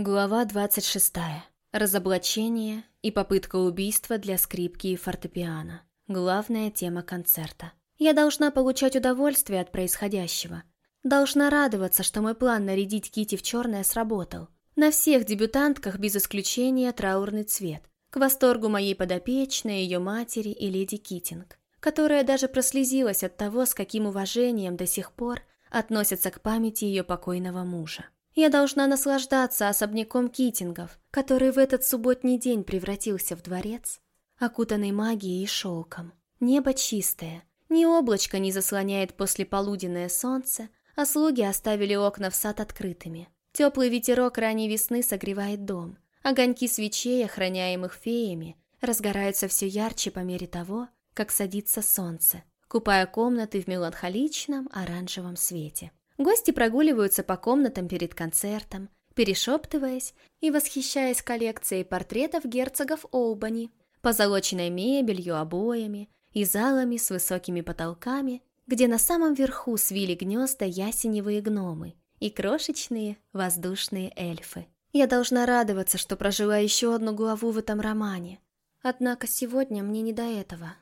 Глава 26. Разоблачение и попытка убийства для скрипки и фортепиано. Главная тема концерта. Я должна получать удовольствие от происходящего. Должна радоваться, что мой план нарядить Кити в черное сработал. На всех дебютантках без исключения траурный цвет. К восторгу моей подопечной, ее матери и леди Китинг, которая даже прослезилась от того, с каким уважением до сих пор относятся к памяти ее покойного мужа. Я должна наслаждаться особняком Китингов, который в этот субботний день превратился в дворец, окутанный магией и шелком. Небо чистое, ни облачко не заслоняет послеполуденное солнце, а слуги оставили окна в сад открытыми. Теплый ветерок ранней весны согревает дом. Огоньки свечей, охраняемых феями, разгораются все ярче по мере того, как садится солнце, купая комнаты в меланхоличном оранжевом свете. Гости прогуливаются по комнатам перед концертом, перешептываясь и восхищаясь коллекцией портретов герцогов Оубани, позолоченной мебелью, обоями и залами с высокими потолками, где на самом верху свили гнезда ясеневые гномы и крошечные воздушные эльфы. Я должна радоваться, что прожила еще одну главу в этом романе. Однако сегодня мне не до этого.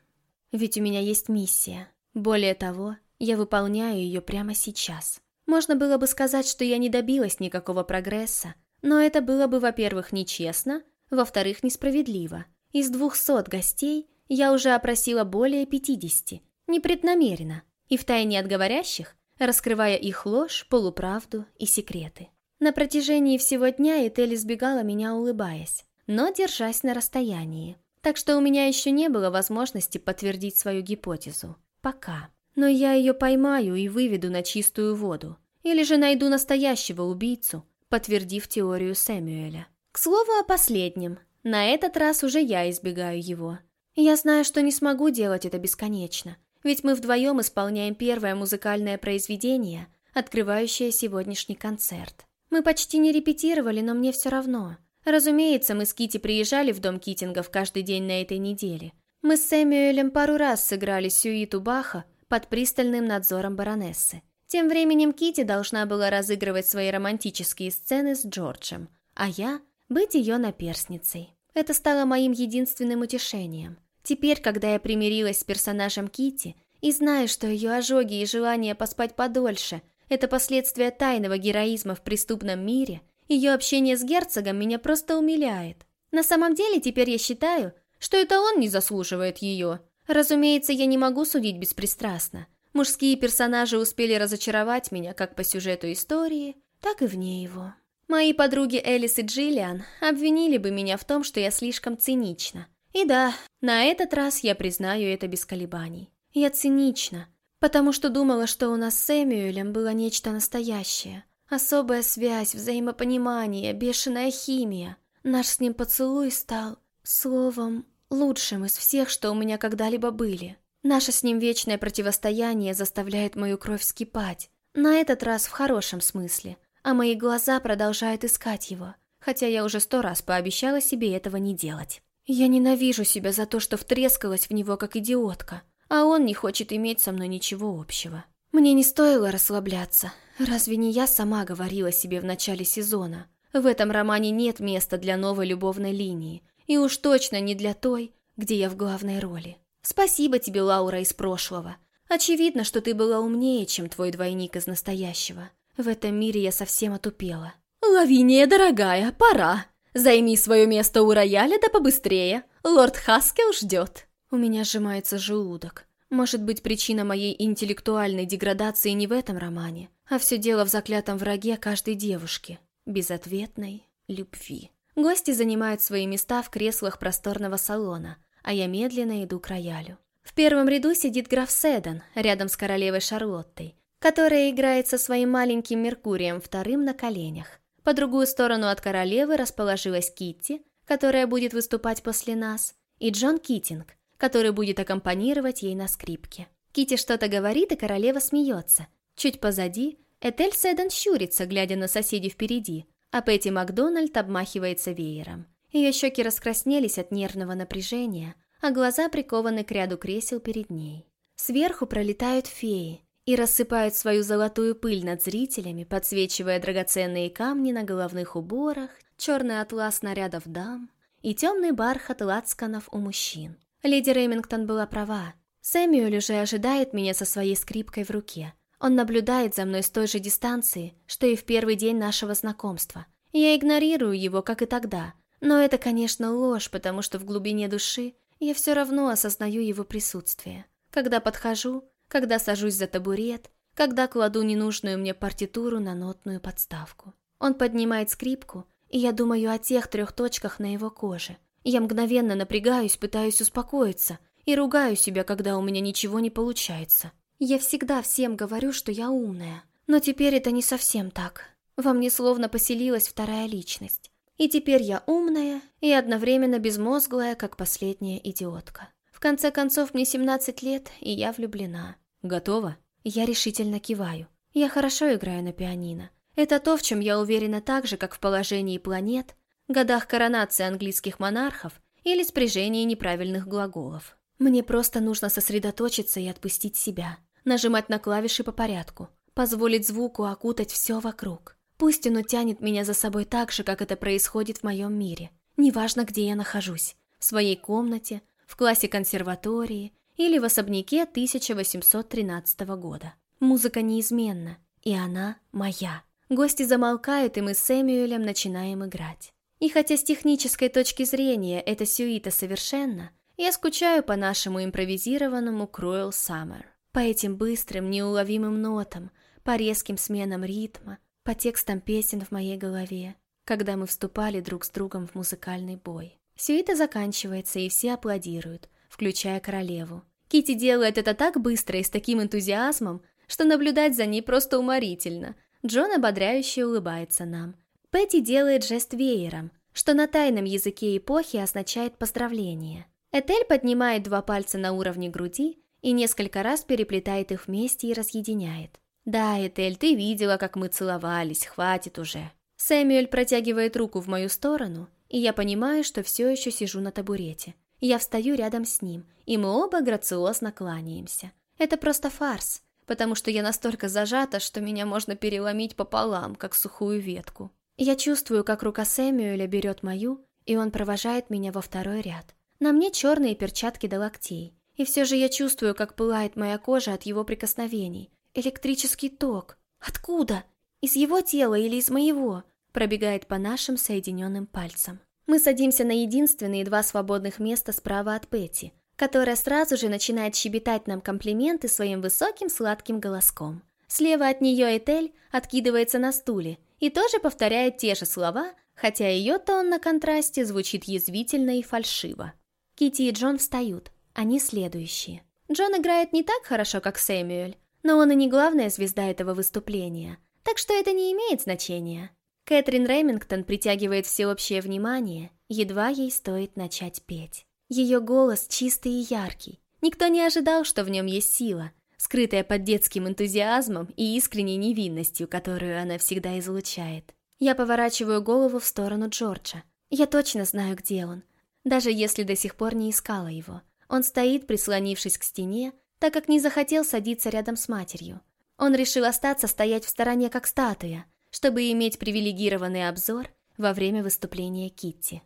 Ведь у меня есть миссия. Более того, я выполняю ее прямо сейчас. Можно было бы сказать, что я не добилась никакого прогресса, но это было бы, во-первых, нечестно, во-вторых, несправедливо. Из двухсот гостей я уже опросила более пятидесяти, непреднамеренно, и втайне от говорящих, раскрывая их ложь, полуправду и секреты. На протяжении всего дня Этель избегала меня, улыбаясь, но держась на расстоянии. Так что у меня еще не было возможности подтвердить свою гипотезу. Пока. Но я ее поймаю и выведу на чистую воду. Или же найду настоящего убийцу, подтвердив теорию Сэмюэля. К слову о последнем. На этот раз уже я избегаю его. Я знаю, что не смогу делать это бесконечно, ведь мы вдвоем исполняем первое музыкальное произведение, открывающее сегодняшний концерт. Мы почти не репетировали, но мне все равно. Разумеется, мы с Кити приезжали в дом Китингов каждый день на этой неделе. Мы с Сэмюэлем пару раз сыграли сюиту Баха под пристальным надзором баронессы. Тем временем Кити должна была разыгрывать свои романтические сцены с Джорджем, а я — быть ее наперсницей. Это стало моим единственным утешением. Теперь, когда я примирилась с персонажем Кити и знаю, что ее ожоги и желание поспать подольше — это последствия тайного героизма в преступном мире, ее общение с герцогом меня просто умиляет. На самом деле, теперь я считаю, что это он не заслуживает ее, Разумеется, я не могу судить беспристрастно. Мужские персонажи успели разочаровать меня как по сюжету истории, так и вне его. Мои подруги Элис и Джиллиан обвинили бы меня в том, что я слишком цинична. И да, на этот раз я признаю это без колебаний. Я цинична, потому что думала, что у нас с Сэмюэлем было нечто настоящее. Особая связь, взаимопонимание, бешеная химия. Наш с ним поцелуй стал, словом, лучшим из всех, что у меня когда-либо были. Наше с ним вечное противостояние заставляет мою кровь вскипать. На этот раз в хорошем смысле. А мои глаза продолжают искать его. Хотя я уже сто раз пообещала себе этого не делать. Я ненавижу себя за то, что втрескалась в него как идиотка. А он не хочет иметь со мной ничего общего. Мне не стоило расслабляться. Разве не я сама говорила себе в начале сезона? В этом романе нет места для новой любовной линии. И уж точно не для той, где я в главной роли. Спасибо тебе, Лаура, из прошлого. Очевидно, что ты была умнее, чем твой двойник из настоящего. В этом мире я совсем отупела. «Лавиния, дорогая, пора. Займи свое место у рояля да побыстрее. Лорд Хаскел ждет». У меня сжимается желудок. Может быть, причина моей интеллектуальной деградации не в этом романе, а все дело в заклятом враге каждой девушки. Безответной любви. Гости занимают свои места в креслах просторного салона, а я медленно иду к роялю. В первом ряду сидит граф Седан, рядом с королевой Шарлоттой, которая играет со своим маленьким Меркурием вторым на коленях. По другую сторону от королевы расположилась Китти, которая будет выступать после нас, и Джон Китинг, который будет аккомпанировать ей на скрипке. Китти что-то говорит, и королева смеется. Чуть позади Этель Седан щурится, глядя на соседей впереди, а Пэтти Макдональд обмахивается веером. Ее щеки раскраснелись от нервного напряжения, а глаза прикованы к ряду кресел перед ней. Сверху пролетают феи, и рассыпают свою золотую пыль над зрителями, подсвечивая драгоценные камни на головных уборах, черный атлас нарядов дам и темный бархат лацканов у мужчин. Леди Ремингтон была права. Сэмюэль уже ожидает меня со своей скрипкой в руке. Он наблюдает за мной с той же дистанции, что и в первый день нашего знакомства. Я игнорирую его, как и тогда. Но это, конечно, ложь, потому что в глубине души я все равно осознаю его присутствие. Когда подхожу, когда сажусь за табурет, когда кладу ненужную мне партитуру на нотную подставку. Он поднимает скрипку, и я думаю о тех трех точках на его коже. Я мгновенно напрягаюсь, пытаюсь успокоиться и ругаю себя, когда у меня ничего не получается. Я всегда всем говорю, что я умная, но теперь это не совсем так. Во мне словно поселилась вторая личность. И теперь я умная и одновременно безмозглая, как последняя идиотка. В конце концов, мне 17 лет, и я влюблена. Готова? Я решительно киваю. Я хорошо играю на пианино. Это то, в чем я уверена так же, как в положении планет, годах коронации английских монархов или спряжении неправильных глаголов. Мне просто нужно сосредоточиться и отпустить себя. Нажимать на клавиши по порядку. Позволить звуку окутать все вокруг. Пусть он утянет меня за собой так же, как это происходит в моем мире. Неважно, где я нахожусь. В своей комнате, в классе консерватории или в особняке 1813 года. Музыка неизменна, и она моя. Гости замолкают, и мы с Сэмюэлем начинаем играть. И хотя с технической точки зрения эта сюита совершенна, я скучаю по нашему импровизированному Cruel Summer. По этим быстрым, неуловимым нотам, по резким сменам ритма, по текстам песен в моей голове, когда мы вступали друг с другом в музыкальный бой. Сюита заканчивается, и все аплодируют, включая королеву. Кити делает это так быстро и с таким энтузиазмом, что наблюдать за ней просто уморительно. Джон ободряюще улыбается нам. Пэтти делает жест веером, что на тайном языке эпохи означает «поздравление». Этель поднимает два пальца на уровне груди и несколько раз переплетает их вместе и разъединяет. «Да, Этель, ты видела, как мы целовались, хватит уже». Сэмюэль протягивает руку в мою сторону, и я понимаю, что все еще сижу на табурете. Я встаю рядом с ним, и мы оба грациозно кланяемся. Это просто фарс, потому что я настолько зажата, что меня можно переломить пополам, как сухую ветку. Я чувствую, как рука Сэмюэля берет мою, и он провожает меня во второй ряд. На мне черные перчатки до локтей, и все же я чувствую, как пылает моя кожа от его прикосновений, Электрический ток. Откуда? Из его тела или из моего? Пробегает по нашим соединенным пальцам. Мы садимся на единственные два свободных места справа от Пэти, которая сразу же начинает щебетать нам комплименты своим высоким сладким голоском. Слева от нее Этель откидывается на стуле и тоже повторяет те же слова, хотя ее тон на контрасте звучит язвительно и фальшиво. Кити и Джон встают, они следующие. Джон играет не так хорошо, как Сэмюэль, но он и не главная звезда этого выступления, так что это не имеет значения. Кэтрин Ремингтон притягивает всеобщее внимание, едва ей стоит начать петь. Ее голос чистый и яркий. Никто не ожидал, что в нем есть сила, скрытая под детским энтузиазмом и искренней невинностью, которую она всегда излучает. Я поворачиваю голову в сторону Джорджа. Я точно знаю, где он, даже если до сих пор не искала его. Он стоит, прислонившись к стене, так как не захотел садиться рядом с матерью. Он решил остаться стоять в стороне как статуя, чтобы иметь привилегированный обзор во время выступления Китти.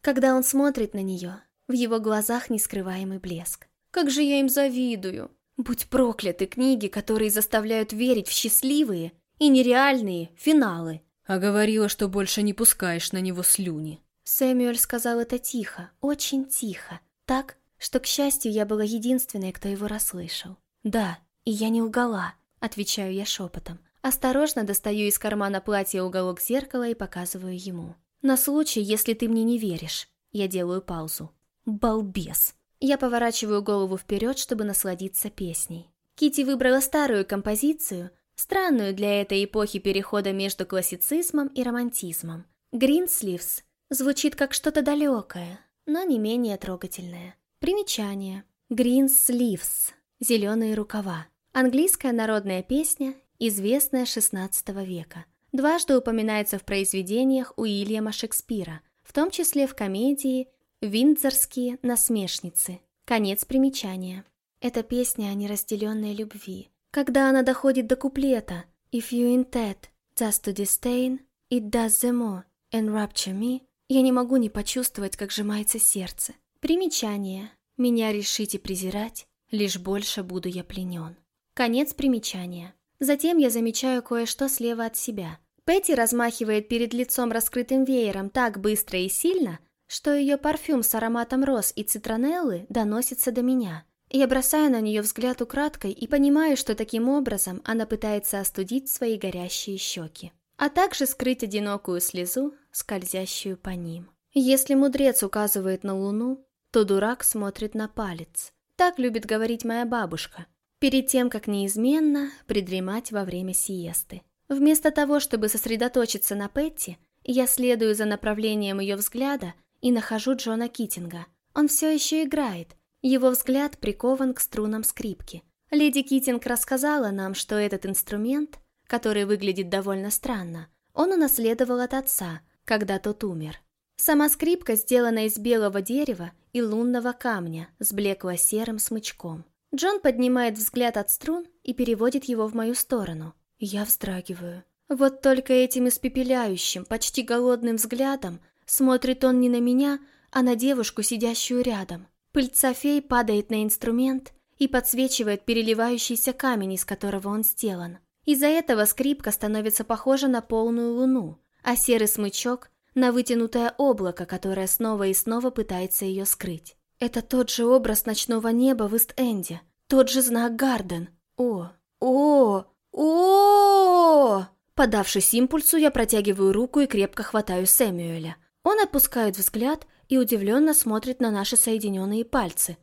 Когда он смотрит на нее, в его глазах нескрываемый блеск. Как же я им завидую! Будь прокляты книги, которые заставляют верить в счастливые и нереальные финалы. А говорила, что больше не пускаешь на него слюни. Сэмюэль сказал это тихо, очень тихо, так, что, к счастью, я была единственной, кто его расслышал. «Да, и я не лгала», — отвечаю я шепотом. Осторожно достаю из кармана платья уголок зеркала и показываю ему. «На случай, если ты мне не веришь». Я делаю паузу. «Балбес». Я поворачиваю голову вперед, чтобы насладиться песней. Кити выбрала старую композицию, странную для этой эпохи перехода между классицизмом и романтизмом. «Гринсливс» звучит как что-то далекое, но не менее трогательное. Примечание. Green Sleeves. Зеленые рукава. Английская народная песня, известная XVI века. Дважды упоминается в произведениях Уильяма Шекспира, в том числе в комедии «Виндзорские насмешницы». Конец примечания. Это песня о неразделенной любви, Когда она доходит до куплета «If you intent just to disdain, it does the more and rapture me», я не могу не почувствовать, как сжимается сердце. Примечание. Меня решите презирать, лишь больше буду я пленен. Конец примечания. Затем я замечаю кое-что слева от себя. Петти размахивает перед лицом раскрытым веером так быстро и сильно, что ее парфюм с ароматом роз и цитронеллы доносится до меня. Я бросаю на нее взгляд украдкой и понимаю, что таким образом она пытается остудить свои горящие щеки, а также скрыть одинокую слезу, скользящую по ним. Если мудрец указывает на луну, то дурак смотрит на палец. Так любит говорить моя бабушка. Перед тем, как неизменно придремать во время сиесты. Вместо того, чтобы сосредоточиться на Петти, я следую за направлением ее взгляда и нахожу Джона Китинга. Он все еще играет. Его взгляд прикован к струнам скрипки. Леди Китинг рассказала нам, что этот инструмент, который выглядит довольно странно, он унаследовал от отца, когда тот умер. Сама скрипка сделана из белого дерева и лунного камня с блекло-серым смычком. Джон поднимает взгляд от струн и переводит его в мою сторону. Я вздрагиваю. Вот только этим испепеляющим, почти голодным взглядом смотрит он не на меня, а на девушку, сидящую рядом. Пыльца фей падает на инструмент и подсвечивает переливающийся камень, из которого он сделан. Из-за этого скрипка становится похожа на полную луну, а серый смычок на вытянутое облако, которое снова и снова пытается ее скрыть. Это тот же образ ночного неба в Ист-Энде, тот же знак Гарден. О, о, о! Подавшись импульсу, я протягиваю руку и крепко хватаю Сэмюэля. Он отпускает взгляд и удивленно смотрит на наши соединенные пальцы.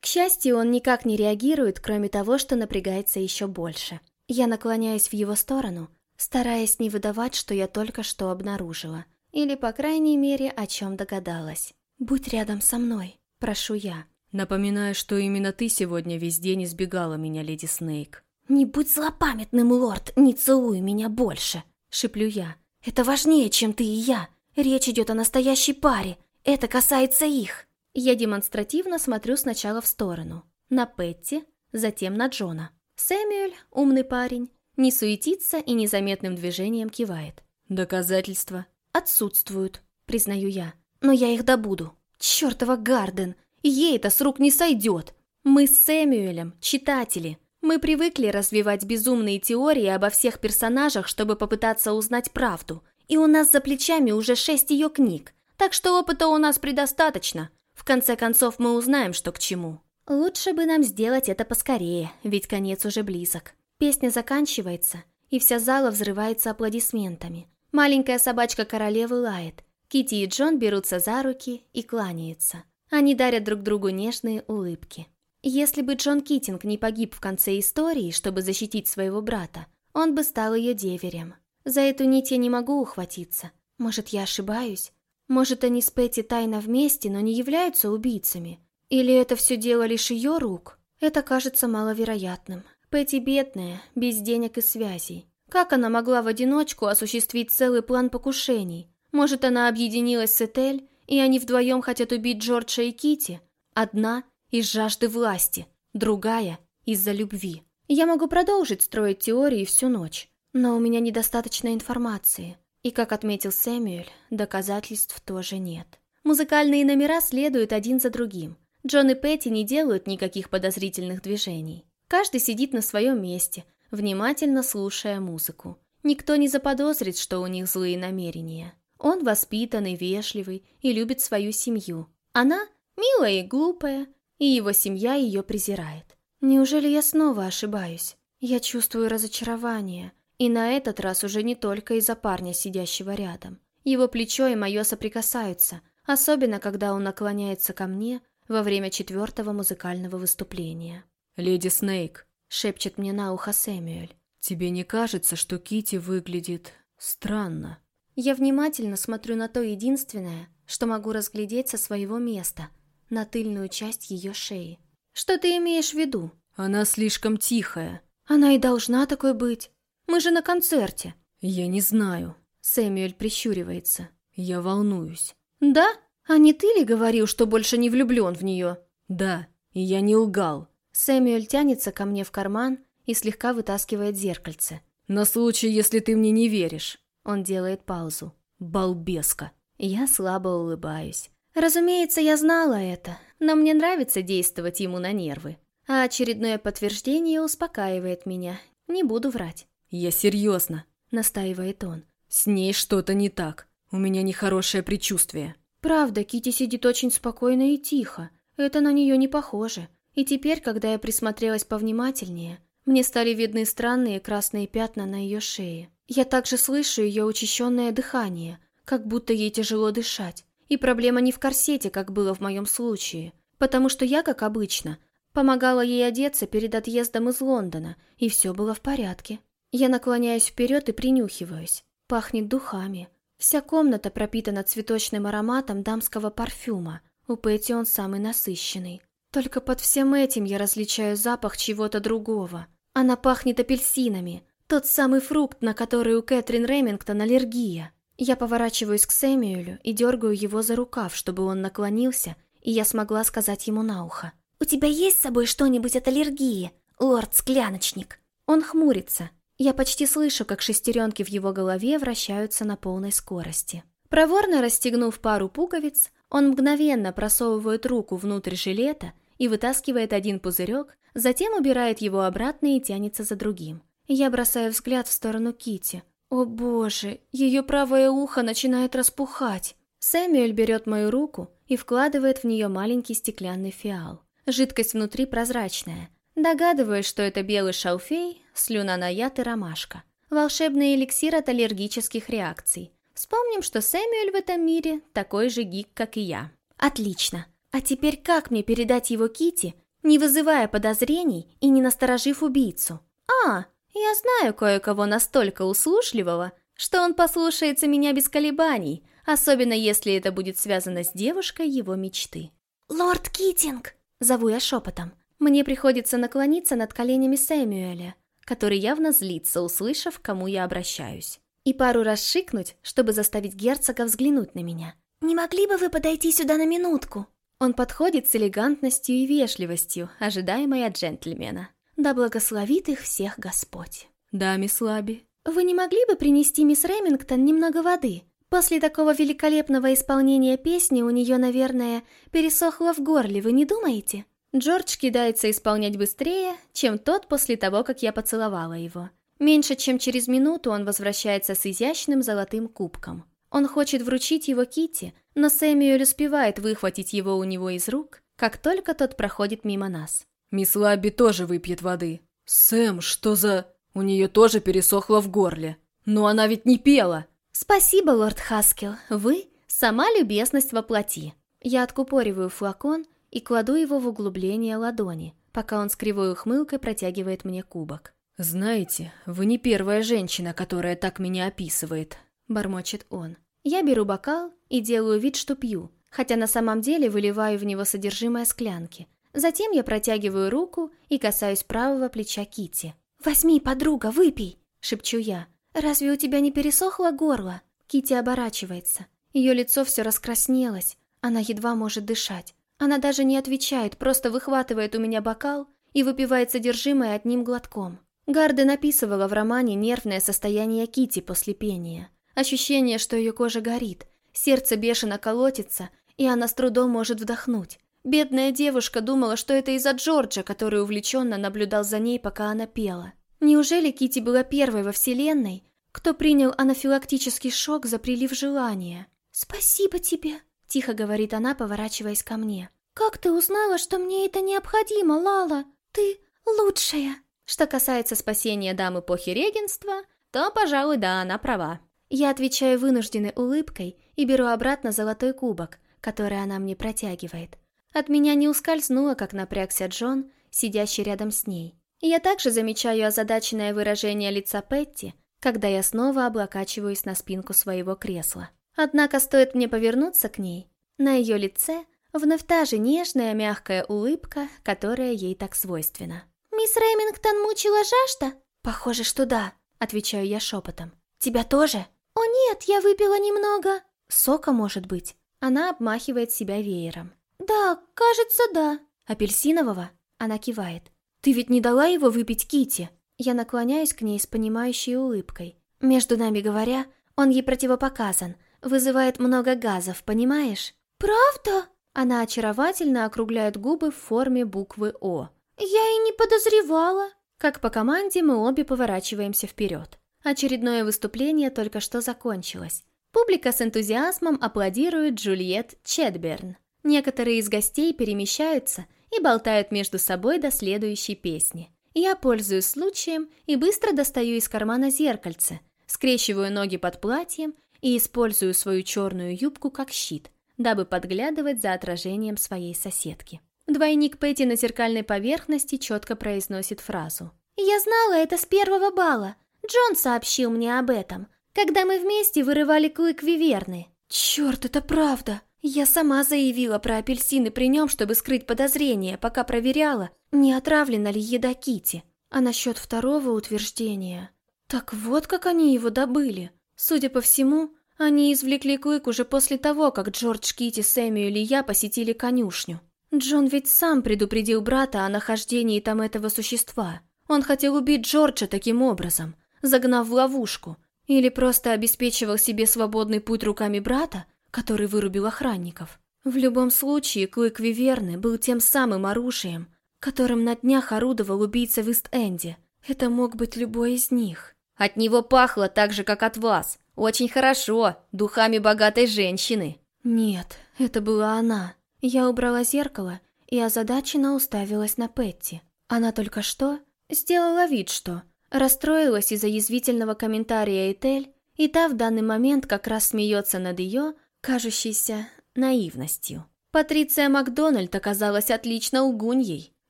К счастью, он никак не реагирует, кроме того, что напрягается еще больше. Я наклоняюсь в его сторону, стараясь не выдавать, что я только что обнаружила. Или, по крайней мере, о чем догадалась. «Будь рядом со мной», — прошу я. Напоминаю, что именно ты сегодня весь день избегала меня, леди Снейк. «Не будь злопамятным, лорд, не целуй меня больше», — шеплю я. «Это важнее, чем ты и я. Речь идет о настоящей паре. Это касается их». Я демонстративно смотрю сначала в сторону. На Петти, затем на Джона. Сэмюэль, умный парень, не суетится и незаметным движением кивает. «Доказательства?» «Отсутствуют», признаю я. «Но я их добуду. Чёртова Гарден! Ей это с рук не сойдет. Мы с Сэмюэлем, читатели. Мы привыкли развивать безумные теории обо всех персонажах, чтобы попытаться узнать правду. И у нас за плечами уже шесть ее книг. Так что опыта у нас предостаточно. В конце концов, мы узнаем, что к чему. Лучше бы нам сделать это поскорее, ведь конец уже близок. Песня заканчивается, и вся зала взрывается аплодисментами. Маленькая собачка королевы лает. Кити и Джон берутся за руки и кланяются. Они дарят друг другу нежные улыбки. Если бы Джон Китинг не погиб в конце истории, чтобы защитить своего брата, он бы стал ее деверем. За эту нить я не могу ухватиться. Может, я ошибаюсь? Может, они с Петти тайно вместе, но не являются убийцами? Или это все дело лишь ее рук? Это кажется маловероятным. Петти бедная, без денег и связей. Как она могла в одиночку осуществить целый план покушений? Может, она объединилась с Этель, и они вдвоем хотят убить Джорджа и Кити? Одна из жажды власти, другая из-за любви. Я могу продолжить строить теории всю ночь, но у меня недостаточно информации. И, как отметил Сэмюэль, доказательств тоже нет. Музыкальные номера следуют один за другим. Джон и Петти не делают никаких подозрительных движений. Каждый сидит на своем месте, внимательно слушая музыку. Никто не заподозрит, что у них злые намерения. Он воспитанный, вежливый и любит свою семью. Она милая и глупая, и его семья ее презирает. Неужели я снова ошибаюсь? Я чувствую разочарование, и на этот раз уже не только из-за парня, сидящего рядом. Его плечо и мое соприкасаются, особенно когда он наклоняется ко мне во время четвертого музыкального выступления. «Леди Снейк», — шепчет мне на ухо Сэмюэль. «Тебе не кажется, что Кити выглядит странно?» Я внимательно смотрю на то единственное, что могу разглядеть со своего места, на тыльную часть ее шеи. «Что ты имеешь в виду?» «Она слишком тихая». «Она и должна такой быть. Мы же на концерте». «Я не знаю». Сэмюэль прищуривается. «Я волнуюсь». «Да? А не ты ли говорил, что больше не влюблен в нее?» «Да, и я не лгал». Сэмюэль тянется ко мне в карман и слегка вытаскивает зеркальце. «На случай, если ты мне не веришь». Он делает паузу. «Балбеска». Я слабо улыбаюсь. Разумеется, я знала это, но мне нравится действовать ему на нервы. А очередное подтверждение успокаивает меня. Не буду врать. «Я серьезно», — настаивает он. «С ней что-то не так. У меня нехорошее предчувствие». Правда, Кити сидит очень спокойно и тихо. Это на нее не похоже. И теперь, когда я присмотрелась повнимательнее, мне стали видны странные красные пятна на ее шее. Я также слышу ее учащенное дыхание, как будто ей тяжело дышать. И проблема не в корсете, как было в моем случае, потому что я, как обычно, помогала ей одеться перед отъездом из Лондона, и все было в порядке. Я наклоняюсь вперед и принюхиваюсь. Пахнет духами. Вся комната пропитана цветочным ароматом дамского парфюма. У Пэти он самый насыщенный. Только под всем этим я различаю запах чего-то другого. Она пахнет апельсинами. Тот самый фрукт, на который у Кэтрин Ремингтон аллергия. Я поворачиваюсь к Сэмюэлю и дергаю его за рукав, чтобы он наклонился, и я смогла сказать ему на ухо. «У тебя есть с собой что-нибудь от аллергии, лорд-скляночник?» Он хмурится. Я почти слышу, как шестеренки в его голове вращаются на полной скорости. Проворно расстегнув пару пуговиц, он мгновенно просовывает руку внутрь жилета и вытаскивает один пузырек, затем убирает его обратно и тянется за другим. Я бросаю взгляд в сторону Кити. О боже, ее правое ухо начинает распухать. Сэмюэль берет мою руку и вкладывает в нее маленький стеклянный фиал. Жидкость внутри прозрачная, Догадываюсь, что это белый шалфей, слюна на яд и ромашка. Волшебный эликсир от аллергических реакций. Вспомним, что Сэмюэль в этом мире такой же гик, как и я. Отлично. А теперь как мне передать его Кити, не вызывая подозрений и не насторожив убийцу? А, я знаю кое-кого настолько услужливого, что он послушается меня без колебаний, особенно если это будет связано с девушкой его мечты. «Лорд Китинг!» — зову я шепотом. Мне приходится наклониться над коленями Сэмюэля, который явно злится, услышав, к кому я обращаюсь. И пару раз шикнуть, чтобы заставить герцога взглянуть на меня. «Не могли бы вы подойти сюда на минутку?» Он подходит с элегантностью и вежливостью, ожидаемой от джентльмена. Да благословит их всех Господь. «Да, мисс Лаби». «Вы не могли бы принести мисс Ремингтон немного воды? После такого великолепного исполнения песни у нее, наверное, пересохло в горле, вы не думаете?» Джордж кидается исполнять быстрее, чем тот после того, как я поцеловала его. Меньше чем через минуту он возвращается с изящным золотым кубком. Он хочет вручить его Кити, но Сэмюэль успевает выхватить его у него из рук, как только тот проходит мимо нас. «Мисс Лабби тоже выпьет воды». «Сэм, что за...» «У нее тоже пересохло в горле. Но она ведь не пела!» «Спасибо, лорд Хаскел, вы — сама любезность воплоти». Я откупориваю флакон и кладу его в углубление ладони, пока он с кривой ухмылкой протягивает мне кубок. «Знаете, вы не первая женщина, которая так меня описывает», — бормочет он. Я беру бокал и делаю вид, что пью, хотя на самом деле выливаю в него содержимое склянки. Затем я протягиваю руку и касаюсь правого плеча Кити. «Возьми, подруга, выпей!» — шепчу я. «Разве у тебя не пересохло горло?» Кити оборачивается. Ее лицо все раскраснелось, она едва может дышать. Она даже не отвечает, просто выхватывает у меня бокал и выпивает содержимое одним глотком. Гарда написывала в романе нервное состояние Кити после пения. Ощущение, что ее кожа горит, сердце бешено колотится, и она с трудом может вдохнуть. Бедная девушка думала, что это из-за Джорджа, который увлеченно наблюдал за ней, пока она пела. Неужели Кити была первой во Вселенной, кто принял анафилактический шок за прилив желания? «Спасибо тебе», Тихо говорит она, поворачиваясь ко мне. «Как ты узнала, что мне это необходимо, Лала? Ты лучшая!» Что касается спасения дам эпохи регенства, то, пожалуй, да, она права. Я отвечаю вынужденной улыбкой и беру обратно золотой кубок, который она мне протягивает. От меня не ускользнуло, как напрягся Джон, сидящий рядом с ней. Я также замечаю озадаченное выражение лица Петти, когда я снова облокачиваюсь на спинку своего кресла. Однако стоит мне повернуться к ней, на ее лице вновь та же нежная мягкая улыбка, которая ей так свойственна. «Мисс Ремингтон мучила жажда?» «Похоже, что да», — отвечаю я шепотом. «Тебя тоже?» «О нет, я выпила немного». «Сока, может быть?» Она обмахивает себя веером. «Да, кажется, да». «Апельсинового?» Она кивает. Ты ведь не дала его выпить Кити? Я наклоняюсь к ней с понимающей улыбкой. Между нами говоря, он ей противопоказан, вызывает много газов, понимаешь? Правда? Она очаровательно округляет губы в форме буквы О. Я и не подозревала. Как по команде мы обе поворачиваемся вперед. Очередное выступление только что закончилось. Публика с энтузиазмом аплодирует Джульет Четберн. Некоторые из гостей перемещаются и болтают между собой до следующей песни. Я пользуюсь случаем и быстро достаю из кармана зеркальце, скрещиваю ноги под платьем и использую свою черную юбку как щит, дабы подглядывать за отражением своей соседки. Двойник Пэти на зеркальной поверхности четко произносит фразу. «Я знала это с первого бала. Джон сообщил мне об этом когда мы вместе вырывали клык Виверны. Черт, это правда. Я сама заявила про апельсины при нем, чтобы скрыть подозрения, пока проверяла, не отравлена ли еда Кити. А насчет второго утверждения... Так вот как они его добыли. Судя по всему, они извлекли клык уже после того, как Джордж Кити, Сэмюэль и я посетили конюшню. Джон ведь сам предупредил брата о нахождении там этого существа. Он хотел убить Джорджа таким образом, загнав в ловушку, или просто обеспечивал себе свободный путь руками брата, который вырубил охранников. В любом случае, Клык Виверны был тем самым оружием, которым на днях орудовал убийца в Ист-Энде. Это мог быть любой из них. От него пахло так же, как от вас. Очень хорошо, духами богатой женщины. Нет, это была она. Я убрала зеркало и озадаченно уставилась на Петти. Она только что сделала вид, что Расстроилась из-за язвительного комментария Этель, и та в данный момент как раз смеется над ее, кажущейся, наивностью. Патриция Макдональд оказалась отлично лгуньей.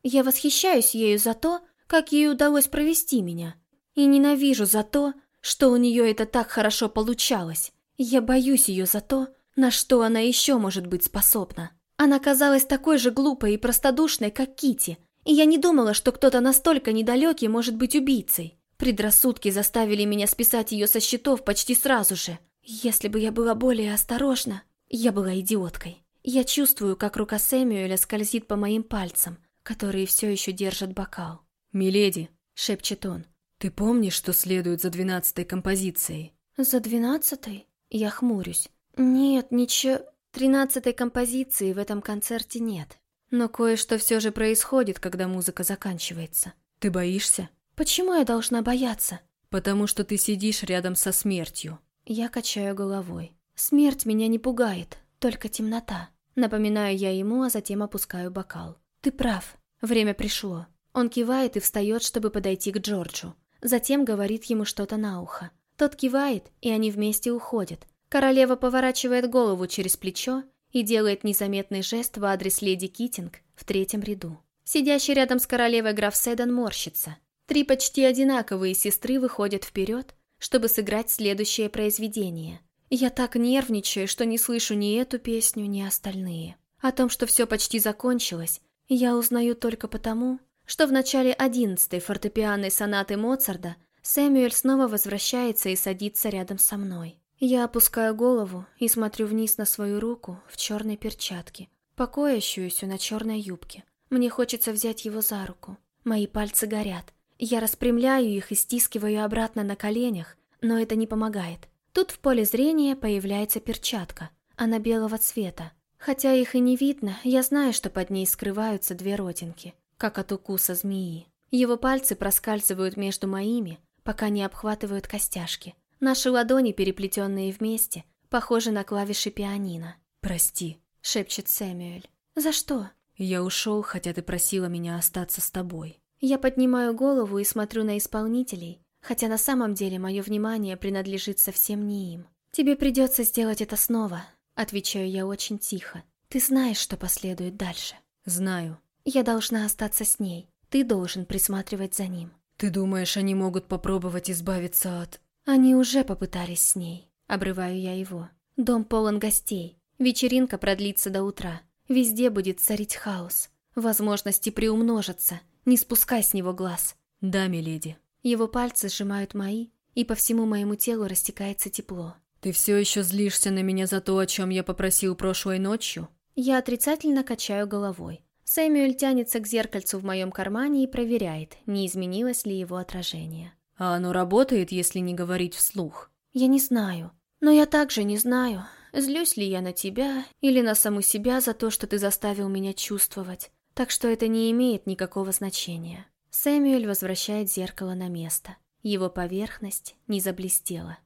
Я восхищаюсь ею за то, как ей удалось провести меня. И ненавижу за то, что у нее это так хорошо получалось. Я боюсь ее за то, на что она еще может быть способна. Она казалась такой же глупой и простодушной, как Кити, и я не думала, что кто-то настолько недалекий может быть убийцей. Предрассудки заставили меня списать ее со счетов почти сразу же. Если бы я была более осторожна, я была идиоткой. Я чувствую, как рука Сэмюэля скользит по моим пальцам, которые все еще держат бокал. «Миледи», — шепчет он, — «ты помнишь, что следует за двенадцатой композицией?» «За двенадцатой?» Я хмурюсь. «Нет, ничего... Тринадцатой композиции в этом концерте нет. Но кое-что все же происходит, когда музыка заканчивается. Ты боишься? Почему я должна бояться? Потому что ты сидишь рядом со смертью. Я качаю головой. Смерть меня не пугает, только темнота. Напоминаю я ему, а затем опускаю бокал. Ты прав. Время пришло. Он кивает и встает, чтобы подойти к Джорджу. Затем говорит ему что-то на ухо. Тот кивает, и они вместе уходят. Королева поворачивает голову через плечо и делает незаметный жест в адрес леди Китинг в третьем ряду. Сидящий рядом с королевой граф Седан морщится. Три почти одинаковые сестры выходят вперед, чтобы сыграть следующее произведение. Я так нервничаю, что не слышу ни эту песню, ни остальные. О том, что все почти закончилось, я узнаю только потому, что в начале одиннадцатой фортепианной сонаты Моцарда Сэмюэль снова возвращается и садится рядом со мной. Я опускаю голову и смотрю вниз на свою руку в черной перчатке, покоящуюся на черной юбке. Мне хочется взять его за руку. Мои пальцы горят. Я распрямляю их и стискиваю обратно на коленях, но это не помогает. Тут в поле зрения появляется перчатка. Она белого цвета. Хотя их и не видно, я знаю, что под ней скрываются две родинки, как от укуса змеи. Его пальцы проскальзывают между моими, пока не обхватывают костяшки. Наши ладони, переплетенные вместе, похожи на клавиши пианино. «Прости», — шепчет Сэмюэль. «За что?» «Я ушел, хотя ты просила меня остаться с тобой». Я поднимаю голову и смотрю на исполнителей, хотя на самом деле мое внимание принадлежит совсем не им. «Тебе придется сделать это снова», — отвечаю я очень тихо. «Ты знаешь, что последует дальше». «Знаю». «Я должна остаться с ней. Ты должен присматривать за ним». «Ты думаешь, они могут попробовать избавиться от...» Они уже попытались с ней. Обрываю я его. Дом полон гостей. Вечеринка продлится до утра. Везде будет царить хаос. Возможности приумножатся. Не спускай с него глаз. Да, миледи. Его пальцы сжимают мои, и по всему моему телу растекается тепло. Ты все еще злишься на меня за то, о чем я попросил прошлой ночью? Я отрицательно качаю головой. Сэмюэль тянется к зеркальцу в моем кармане и проверяет, не изменилось ли его отражение. А оно работает, если не говорить вслух? Я не знаю. Но я также не знаю, злюсь ли я на тебя или на саму себя за то, что ты заставил меня чувствовать. Так что это не имеет никакого значения. Сэмюэль возвращает зеркало на место. Его поверхность не заблестела.